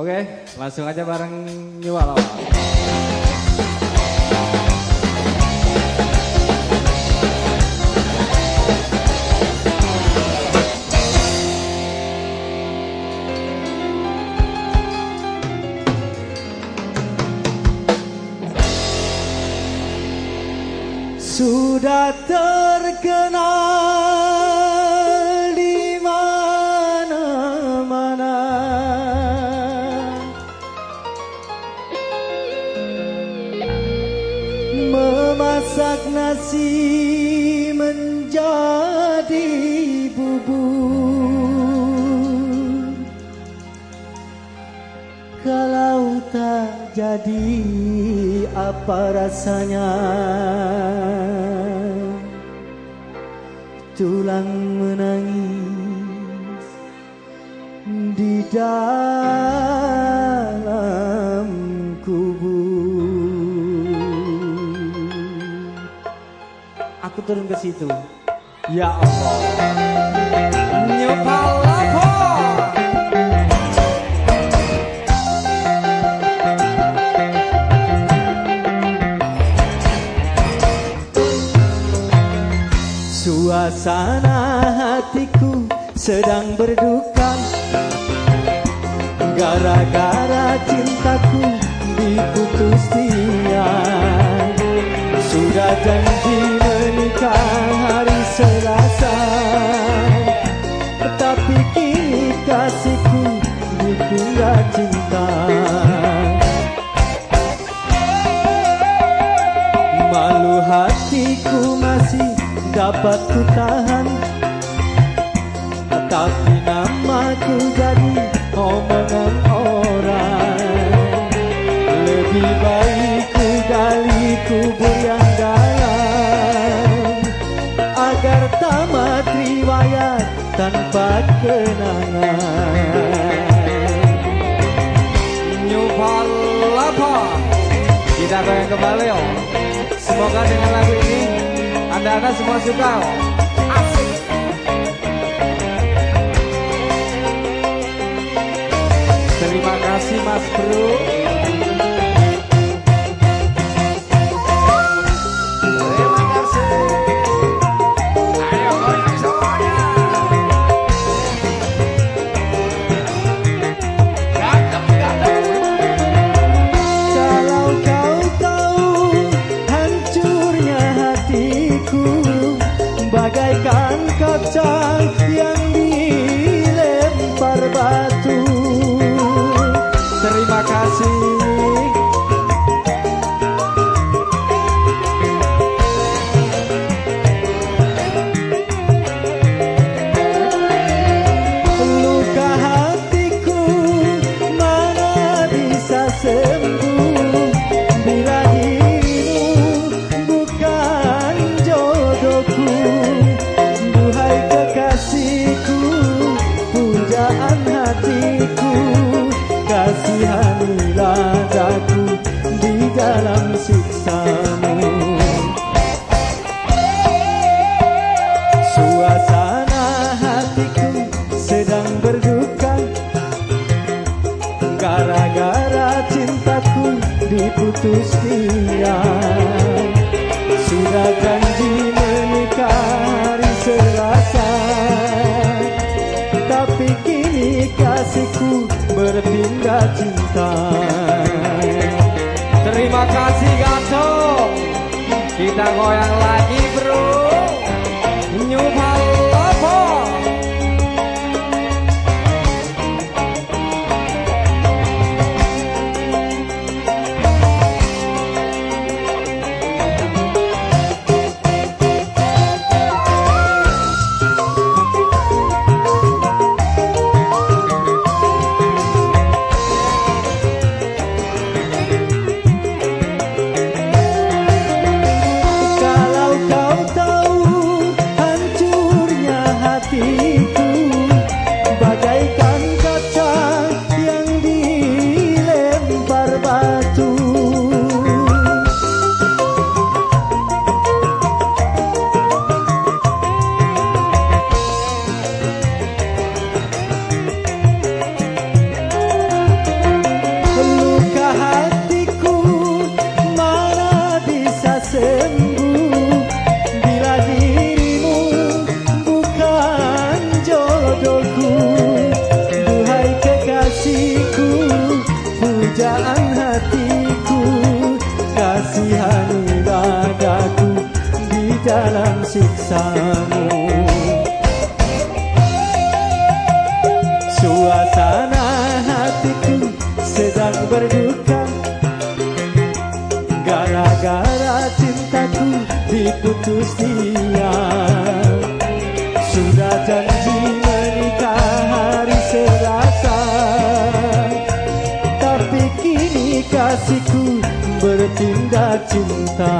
Oke, langsung aja bareng Nyuwala. Sudah terkenal Memasak nasi menjadi bubur. Kalau tak jadi apa rasanya? Tulang menangis di dalam Aku turun ke situ. Ya Allah. Nyuwala. Suasana hatiku sedang berduka. Gara-gara cintaku diputus dia. Sudah janji Tapi kini kasihku ditinggal cinta. Malu hatiku masih dapat ku tahan Tapi namaku jadi omongan orang. Lebih baik ku gali kubur yang tanpa kenangan Nyuwala. Kita goyang kembali oh. Semoga dengan lagu ini Anda-anda semua suka oh. Terima kasih Mas Bro. Diputus dia. Sudah janji menikah hari Selasa Tapi kini kasihku berpindah cinta. Terima kasih Gantong. Kita goyang lagi cintaku diputus dia. Sudah janji menikah hari Selasa. Tapi kini kasihku bertindak cinta